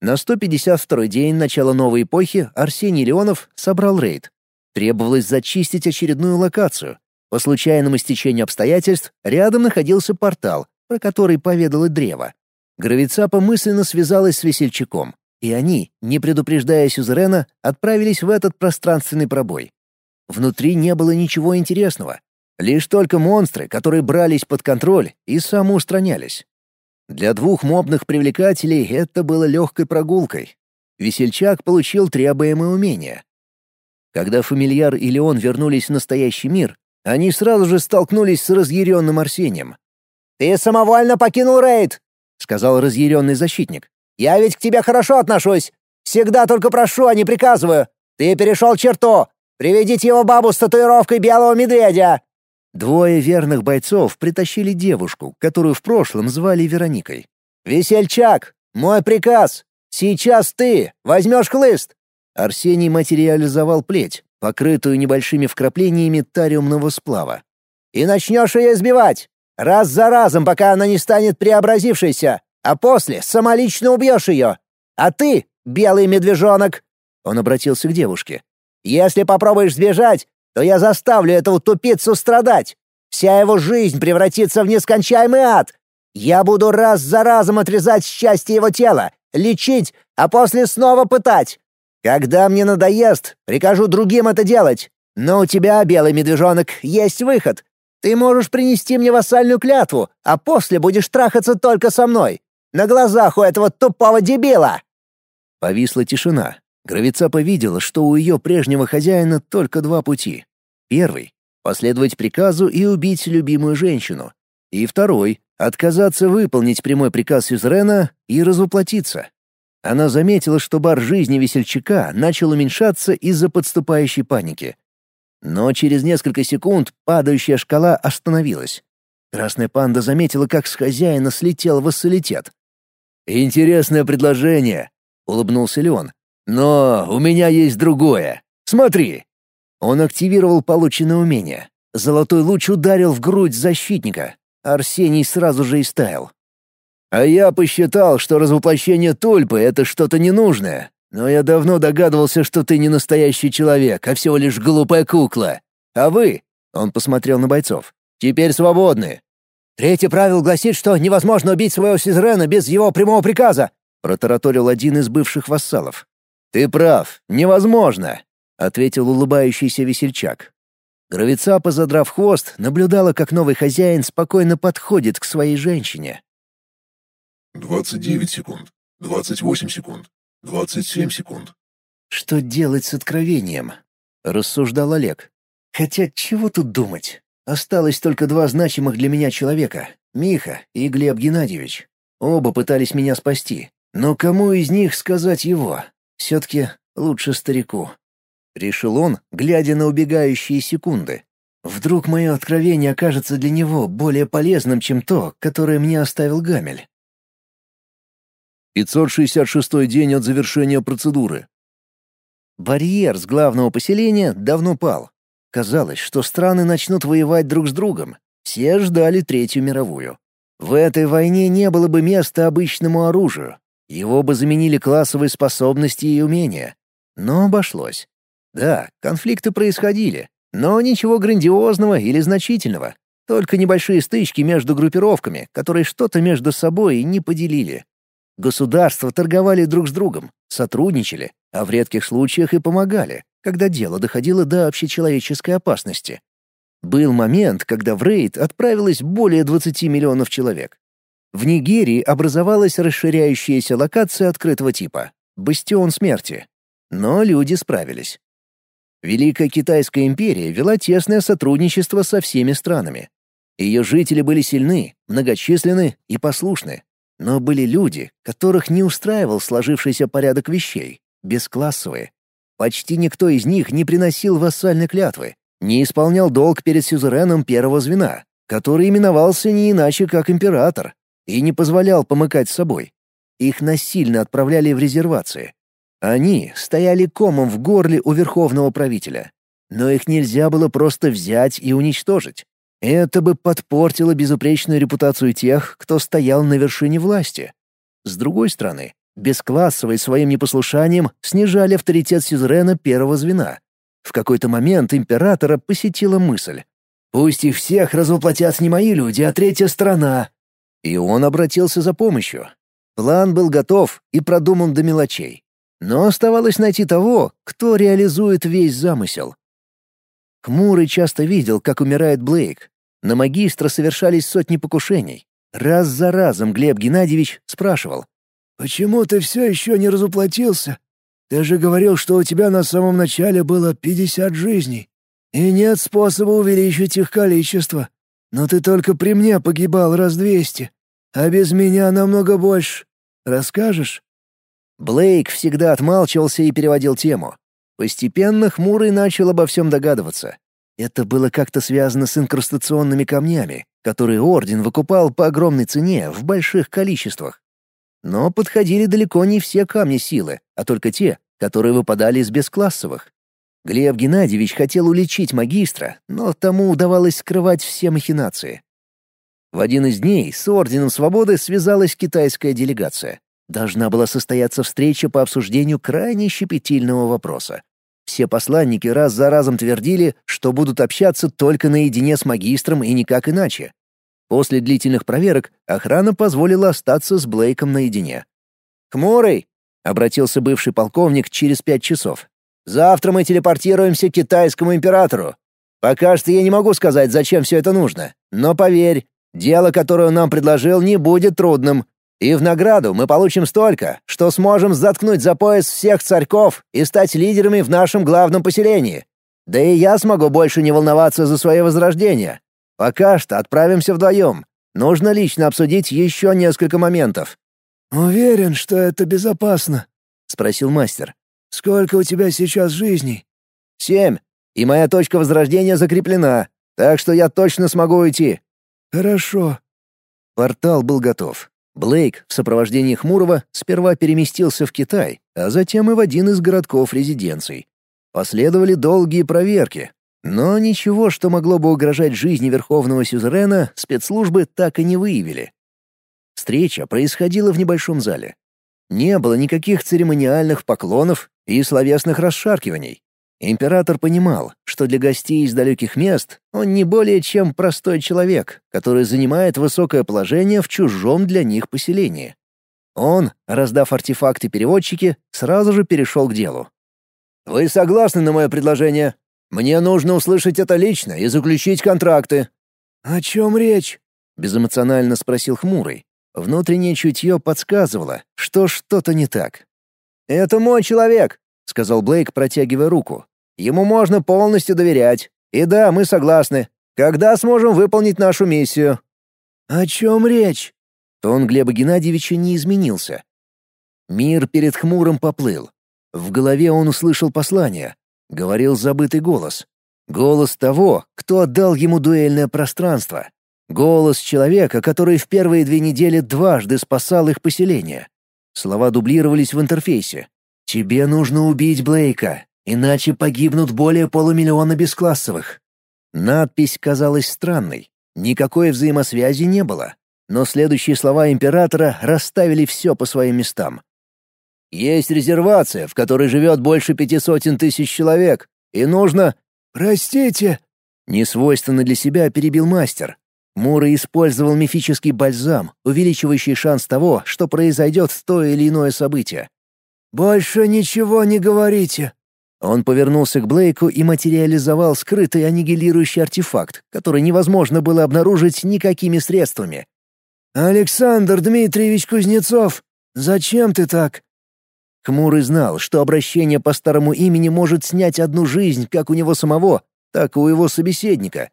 На 152-й день начала новой эпохи Арсений Леонов собрал рейд. Требовалось зачистить очередную локацию. По случайному стечению обстоятельств рядом находился портал, про который поведало древо. Гравицапа мысленно связалась с весельчаком, и они, не предупреждая Сюзерена, отправились в этот пространственный пробой. Внутри не было ничего интересного. Лишь только монстры, которые брались под контроль и самоустранялись. Для двух мобных привлекателей это было легкой прогулкой. Весельчак получил требуемое умение, когда фамильяр и Леон вернулись в настоящий мир, они сразу же столкнулись с разъяренным Арсением. «Ты самовольно покинул рейд!» — сказал разъяренный защитник. «Я ведь к тебе хорошо отношусь. Всегда только прошу, а не приказываю. Ты перешел черту. Приведите его бабу с татуировкой белого медведя!» Двое верных бойцов притащили девушку, которую в прошлом звали Вероникой. «Весельчак, мой приказ. Сейчас ты возьмешь хлыст, Арсений материализовал плеть, покрытую небольшими вкраплениями тариумного сплава. «И начнешь ее избивать! Раз за разом, пока она не станет преобразившейся, а после самолично убьешь ее! А ты, белый медвежонок!» Он обратился к девушке. «Если попробуешь сбежать, то я заставлю этого тупицу страдать. Вся его жизнь превратится в нескончаемый ад. Я буду раз за разом отрезать счастье его тела, лечить, а после снова пытать. Когда мне надоест, прикажу другим это делать. Но у тебя, белый медвежонок, есть выход. Ты можешь принести мне вассальную клятву, а после будешь трахаться только со мной. На глазах у этого тупого дебила!» Повисла тишина. Гравицапа видела, что у ее прежнего хозяина только два пути. Первый — последовать приказу и убить любимую женщину. И второй — отказаться выполнить прямой приказ Сюзрена и разуплотиться. Она заметила, что бар жизни весельчака начал уменьшаться из-за подступающей паники. Но через несколько секунд падающая шкала остановилась. Красная панда заметила, как с хозяина слетел вассалитет. «Интересное предложение», — улыбнулся Леон. «Но у меня есть другое. Смотри!» Он активировал полученное умение. Золотой луч ударил в грудь защитника. Арсений сразу же истаял. «А я посчитал, что развоплощение тульпы — это что-то ненужное. Но я давно догадывался, что ты не настоящий человек, а всего лишь глупая кукла. А вы...» — он посмотрел на бойцов. «Теперь свободны». «Третье правило гласит, что невозможно убить своего сизрена без его прямого приказа», — протараторил один из бывших вассалов. «Ты прав, невозможно», — ответил улыбающийся весельчак. Гравицапа, задрав хвост, наблюдала, как новый хозяин спокойно подходит к своей женщине. «Двадцать девять секунд, двадцать восемь секунд, двадцать семь секунд». «Что делать с откровением?» — рассуждал Олег. «Хотя чего тут думать? Осталось только два значимых для меня человека — Миха и Глеб Геннадьевич. Оба пытались меня спасти. Но кому из них сказать его? Все-таки лучше старику. Решил он, глядя на убегающие секунды. Вдруг мое откровение окажется для него более полезным, чем то, которое мне оставил Гамель. 566 день от завершения процедуры. Барьер с главного поселения давно пал. Казалось, что страны начнут воевать друг с другом. Все ждали Третью мировую. В этой войне не было бы места обычному оружию. Его бы заменили классовые способности и умения. Но обошлось. Да, конфликты происходили, но ничего грандиозного или значительного. Только небольшие стычки между группировками, которые что-то между собой не поделили. Государства торговали друг с другом, сотрудничали, а в редких случаях и помогали, когда дело доходило до общечеловеческой опасности. Был момент, когда в рейд отправилось более 20 миллионов человек. В Нигерии образовалась расширяющаяся локация открытого типа — «Бастион смерти». Но люди справились. Великая Китайская империя вела тесное сотрудничество со всеми странами. Ее жители были сильны, многочисленны и послушны. Но были люди, которых не устраивал сложившийся порядок вещей, бесклассовые. Почти никто из них не приносил вассальной клятвы, не исполнял долг перед сюзереном первого звена, который именовался не иначе, как император, и не позволял помыкать с собой. Их насильно отправляли в резервации, они стояли комом в горле у верховного правителя. Но их нельзя было просто взять и уничтожить. Это бы подпортило безупречную репутацию тех, кто стоял на вершине власти. С другой стороны, бесклассовые своим непослушанием снижали авторитет сюзерена первого звена. В какой-то момент императора посетила мысль. «Пусть их всех развоплотят не мои люди, а третья страна». И он обратился за помощью. План был готов и продуман до мелочей. Но оставалось найти того, кто реализует весь замысел. Хмурый часто видел, как умирает Блейк. На магистра совершались сотни покушений. Раз за разом Глеб Геннадьевич спрашивал. «Почему ты все еще не разуплотился? Ты же говорил, что у тебя на самом начале было пятьдесят жизней, и нет способа увеличить их количество. Но ты только при мне погибал раз двести, а без меня намного больше. Расскажешь?» Блейк всегда отмалчивался и переводил тему. Постепенно Хмурый начал обо всем догадываться. Это было как-то связано с инкрустационными камнями, которые Орден выкупал по огромной цене в больших количествах. Но подходили далеко не все камни силы, а только те, которые выпадали из бесклассовых. Глеб Геннадьевич хотел уличить магистра, но тому удавалось скрывать все махинации. В один из дней с Орденом Свободы связалась китайская делегация. Должна была состояться встреча по обсуждению крайне щепетильного вопроса. Все посланники раз за разом твердили, что будут общаться только наедине с магистром и никак иначе. После длительных проверок охрана позволила остаться с Блейком наедине. «Хмурый!» — обратился бывший полковник через пять часов. «Завтра мы телепортируемся к китайскому императору. Пока что я не могу сказать, зачем все это нужно. Но поверь, дело, которое он нам предложил, не будет трудным. И в награду мы получим столько, что сможем заткнуть за пояс всех царьков и стать лидерами в нашем главном поселении. Да и я смогу больше не волноваться за свое возрождение. Пока что отправимся вдвоем. Нужно лично обсудить еще несколько моментов». «Уверен, что это безопасно?» — спросил мастер. «Сколько у тебя сейчас жизней?» «Семь, и моя точка возрождения закреплена, так что я точно смогу уйти». «Хорошо». Портал был готов. Блейк в сопровождении Хмурого сперва переместился в Китай, а затем и в один из городков резиденций. Последовали долгие проверки, но ничего, что могло бы угрожать жизни Верховного Сюзерена, спецслужбы так и не выявили. Встреча происходила в небольшом зале. Не было никаких церемониальных поклонов и словесных расшаркиваний. Император понимал, что для гостей из далеких мест он не более чем простой человек, который занимает высокое положение в чужом для них поселении. Он, раздав артефакты-переводчики, сразу же перешел к делу. «Вы согласны на мое предложение? Мне нужно услышать это лично и заключить контракты». «О чем речь?» — безэмоционально спросил Хмурый. Внутреннее чутье подсказывало, что что-то не так. «Это мой человек. — сказал Блейк, протягивая руку. «Ему можно полностью доверять. И да, мы согласны. Когда сможем выполнить нашу миссию?» «О чем речь?» Тон Глеба Геннадьевича не изменился. Мир перед хмурым поплыл. В голове он услышал послание. Говорил забытый голос. Голос того, кто отдал ему дуэльное пространство. Голос человека, который в первые две недели дважды спасал их поселение. Слова дублировались в интерфейсе. «Тебе нужно убить Блейка, иначе погибнут более полумиллиона бесклассовых». Надпись казалась странной. Никакой взаимосвязи не было. Но следующие слова императора расставили все по своим местам. «Есть резервация, в которой живет больше пяти сотен тысяч человек, и нужно...» «Простите!» Несвойственно для себя перебил мастер. Мура использовал мифический бальзам, увеличивающий шанс того, что произойдет то или иное событие. «Больше ничего не говорите!» Он повернулся к Блейку и материализовал скрытый аннигилирующий артефакт, который невозможно было обнаружить никакими средствами. «Александр Дмитриевич Кузнецов, зачем ты так?» Хмурый знал, что обращение по старому имени может снять одну жизнь как у него самого, так и у его собеседника.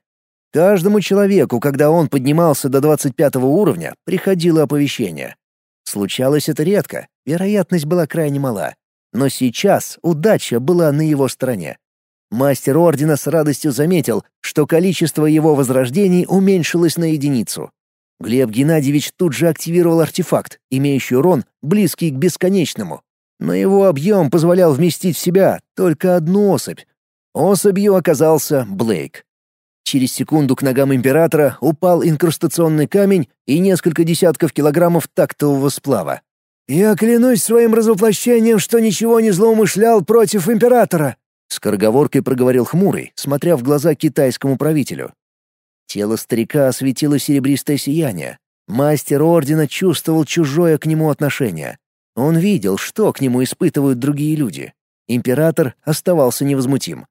Каждому человеку, когда он поднимался до 25 уровня, приходило оповещение. Случалось это редко, вероятность была крайне мала. Но сейчас удача была на его стороне. Мастер Ордена с радостью заметил, что количество его возрождений уменьшилось на единицу. Глеб Геннадьевич тут же активировал артефакт, имеющий урон, близкий к бесконечному. Но его объем позволял вместить в себя только одну особь. Особью оказался Блейк. Через секунду к ногам императора упал инкрустационный камень и несколько десятков килограммов тактового сплава. «Я клянусь своим развоплощением, что ничего не злоумышлял против императора!» Скороговоркой проговорил хмурый, смотря в глаза китайскому правителю. Тело старика осветило серебристое сияние. Мастер ордена чувствовал чужое к нему отношение. Он видел, что к нему испытывают другие люди. Император оставался невозмутим.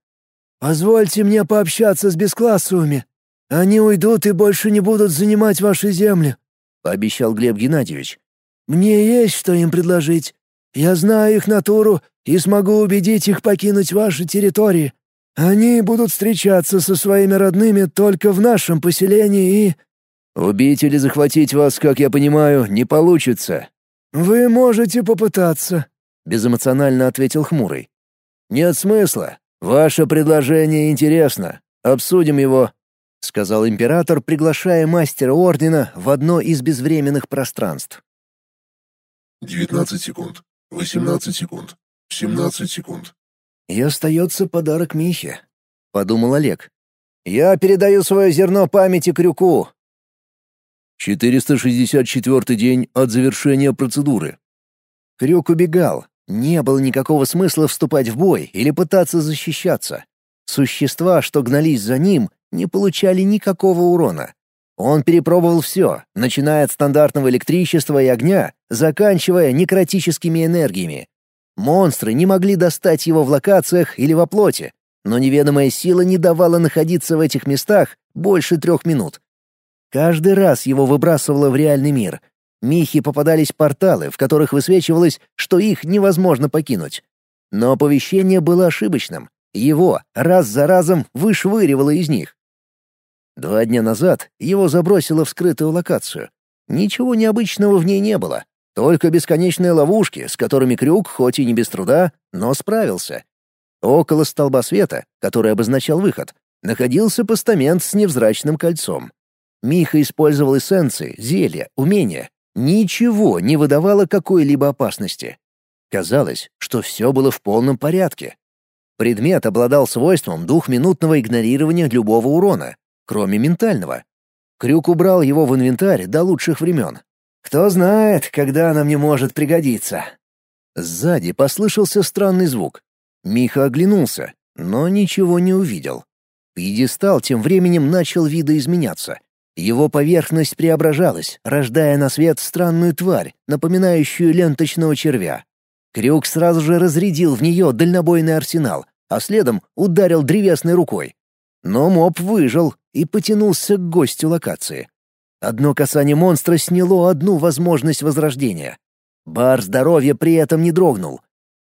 «Позвольте мне пообщаться с бесклассовыми. Они уйдут и больше не будут занимать ваши земли», — пообещал Глеб Геннадьевич. «Мне есть что им предложить. Я знаю их натуру и смогу убедить их покинуть ваши территории. Они будут встречаться со своими родными только в нашем поселении и...» «Убить или захватить вас, как я понимаю, не получится». «Вы можете попытаться», — безэмоционально ответил Хмурый. «Нет смысла. «Ваше предложение интересно. Обсудим его», — сказал император, приглашая мастера ордена в одно из безвременных пространств. 19 секунд, 18 секунд, 17 секунд. «И остается подарок Михе», — подумал Олег. «Я передаю свое зерно памяти Крюку». 464 день от завершения процедуры. Крюк убегал, Не было никакого смысла вступать в бой или пытаться защищаться. Существа, что гнались за ним, не получали никакого урона. Он перепробовал все, начиная от стандартного электричества и огня, заканчивая некротическими энергиями. Монстры не могли достать его в локациях или во плоти, но неведомая сила не давала находиться в этих местах больше трех минут. Каждый раз его выбрасывало в реальный мир. Михе попадались порталы, в которых высвечивалось, что их невозможно покинуть. Но оповещение было ошибочным. Его раз за разом вышвыривало из них. Два дня назад его забросило в скрытую локацию. Ничего необычного в ней не было. Только бесконечные ловушки, с которыми Крюк, хоть и не без труда, но справился. Около столба света, который обозначал выход, находился постамент с невзрачным кольцом. Миха использовал эссенции, зелья, умения. Ничего не выдавало какой-либо опасности. Казалось, что все было в полном порядке. Предмет обладал свойством двухминутного игнорирования любого урона, кроме ментального. Крюк убрал его в инвентарь до лучших времен. «Кто знает, когда она мне может пригодиться». Сзади послышался странный звук. Миха оглянулся, но ничего не увидел. Пьедестал тем временем начал видоизменяться. Его поверхность преображалась, рождая на свет странную тварь, напоминающую ленточного червя. Крюк сразу же разрядил в нее дальнобойный арсенал, а следом ударил древесной рукой. Но моб выжил и потянулся к гостю локации. Одно касание монстра сняло одну возможность возрождения. Бар здоровья при этом не дрогнул.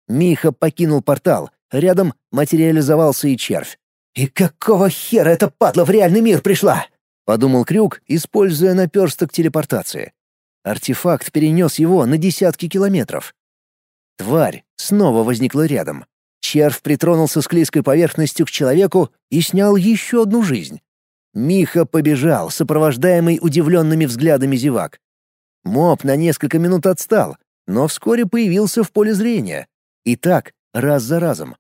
Миха покинул портал, рядом материализовался и червь. «И какого хера эта падла в реальный мир пришла?» — подумал Крюк, используя наперсток телепортации. Артефакт перенес его на десятки километров. Тварь снова возникла рядом. Червь притронулся склизкой поверхностью к человеку и снял еще одну жизнь. Миха побежал, сопровождаемый удивленными взглядами зевак. Моб на несколько минут отстал, но вскоре появился в поле зрения. И так, раз за разом.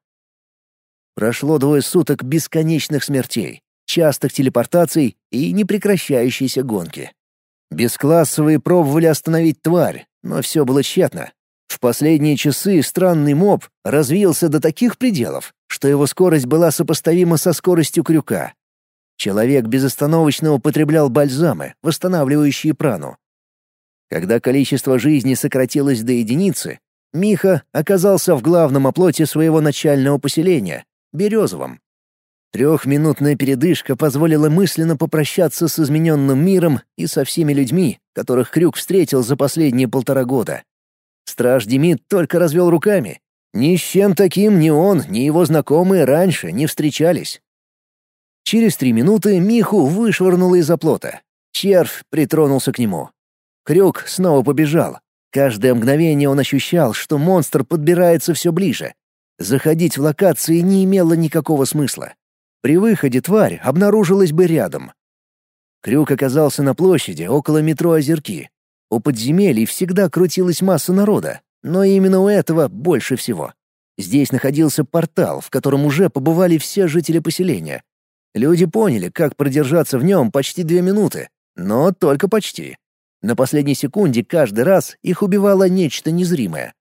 Прошло двое суток бесконечных смертей, частых телепортаций и непрекращающейся гонки. Бесклассовые пробовали остановить тварь, но все было тщетно. В последние часы странный моб развился до таких пределов, что его скорость была сопоставима со скоростью крюка. Человек безостановочно употреблял бальзамы, восстанавливающие прану. Когда количество жизни сократилось до единицы, Миха оказался в главном оплоте своего начального поселения — Березовом. Трехминутная передышка позволила мысленно попрощаться с измененным миром и со всеми людьми, которых Крюк встретил за последние полтора года. Страж Демид только развел руками. Ни с чем таким ни он, ни его знакомые раньше не встречались. Через три минуты Миху вышвырнуло из оплота. Червь притронулся к нему. Крюк снова побежал. Каждое мгновение он ощущал, что монстр подбирается все ближе. Заходить в локации не имело никакого смысла. При выходе тварь обнаружилась бы рядом. Крюк оказался на площади около метро Озерки, у подземелий всегда крутилась масса народа, но именно у этого больше всего. Здесь находился портал, в котором уже побывали все жители поселения. Люди поняли, как продержаться в нем почти две минуты, но только почти. На последней секунде каждый раз их убивало нечто незримое.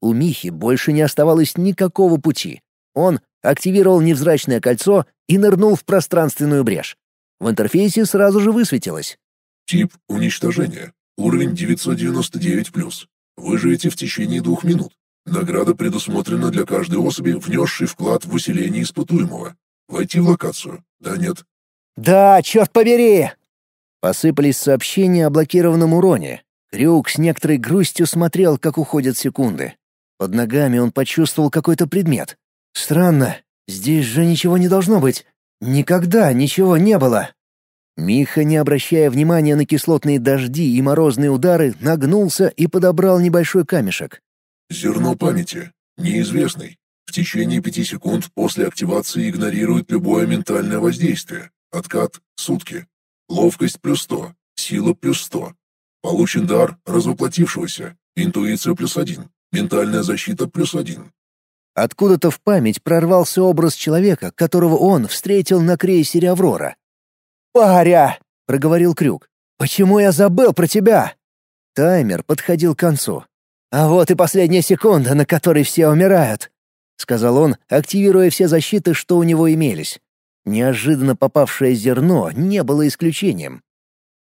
У Михи больше не оставалось никакого пути. Он активировал невзрачное кольцо и нырнул в пространственную брешь. В интерфейсе сразу же высветилось. Тип уничтожения. Уровень 999+. Выживете в течение двух минут. Награда предусмотрена для каждой особи, внесшей вклад в усиление испытуемого. Войти в локацию? Да, нет? «Да, черт побери!» Посыпались сообщения о блокированном уроне. Крюк с некоторой грустью смотрел, как уходят секунды. Под ногами он почувствовал какой-то предмет. «Странно, здесь же ничего не должно быть. Никогда ничего не было». Миха, не обращая внимания на кислотные дожди и морозные удары, нагнулся и подобрал небольшой камешек. «Зерно памяти. Неизвестный. В течение пяти секунд после активации игнорирует любое ментальное воздействие. Откат — сутки. Ловкость плюс сто. Сила плюс сто. Получен дар развоплотившегося. Интуиция плюс один. Ментальная защита плюс один. Откуда-то в память прорвался образ человека, которого он встретил на крейсере «Аврора». «Паря!» — проговорил Крюк. «Почему я забыл про тебя?» Таймер подходил к концу. «А вот и последняя секунда, на которой все умирают», — сказал он, активируя все защиты, что у него имелись. Неожиданно попавшее зерно не было исключением.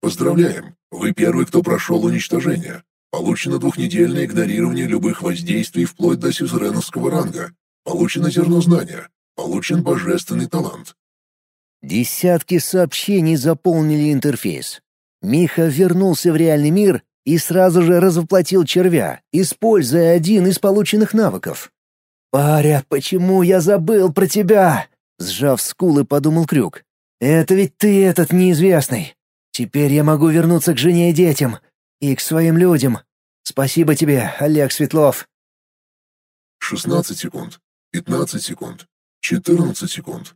«Поздравляем! Вы первый, кто прошел уничтожение. Получено двухнедельное игнорирование любых воздействий вплоть до сюзереновского ранга. Получено зерно знания. Получен божественный талант». Десятки сообщений заполнили интерфейс. Миха вернулся в реальный мир и сразу же развоплотил червя, используя один из полученных навыков. «Паря, почему я забыл про тебя?» Сжав скулы, подумал Крюк. «Это ведь ты этот неизвестный. Теперь я могу вернуться к жене и детям. И к своим людям. Спасибо тебе, Олег Светлов». 16 секунд. 15 секунд. 14 секунд.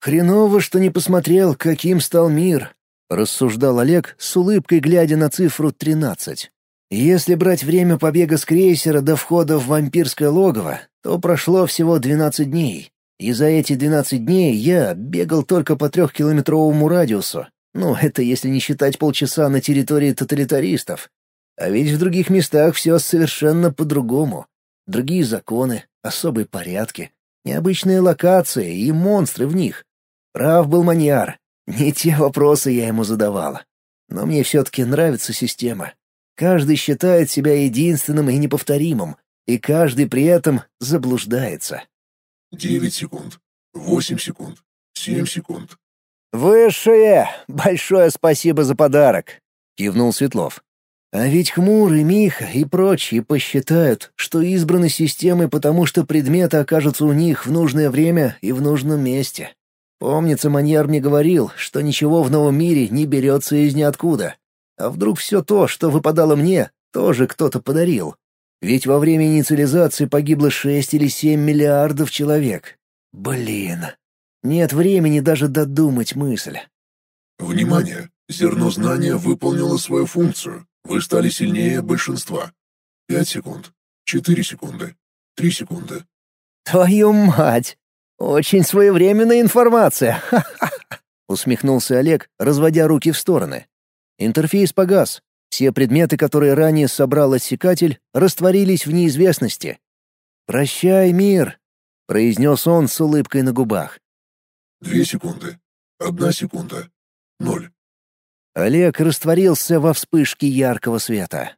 «Хреново, что не посмотрел, каким стал мир рассуждал Олег с улыбкой, глядя на цифру 13. Если брать время побега с крейсера до входа в вампирское логово, то прошло всего 12 дней. И за эти 12 дней я бегал только по трехкилометровому радиусу. Ну, это если не считать полчаса на территории тоталитаристов. А ведь в других местах все совершенно по-другому. Другие законы, особые порядки, необычные локации и монстры в них. Прав был маньяр. Не те вопросы я ему задавала. Но мне все-таки нравится система. Каждый считает себя единственным и неповторимым, и каждый при этом заблуждается. Девять секунд. Восемь секунд. Семь секунд. «Высшее! Большое спасибо за подарок!» — кивнул Светлов. «А ведь Хмурый, Миха и прочие посчитают, что избраны системой, потому что предметы окажутся у них в нужное время и в нужном месте. Помнится, Маньяр мне говорил, что ничего в новом мире не берется из ниоткуда. А вдруг все то, что выпадало мне, тоже кто-то подарил? Ведь во время инициализации погибло шесть или семь миллиардов человек. Блин. Нет времени даже додумать мысль. Внимание! Зерно знания выполнило свою функцию. Вы стали сильнее большинства. Пять секунд. Четыре секунды. Три секунды. Твою мать! «Очень своевременная информация!» — усмехнулся Олег, разводя руки в стороны. Интерфейс погас. Все предметы, которые ранее собрал отсекатель, растворились в неизвестности. «Прощай, мир!» — произнес он с улыбкой на губах. «Две секунды. Одна секунда. Ноль». Олег растворился во вспышке яркого света.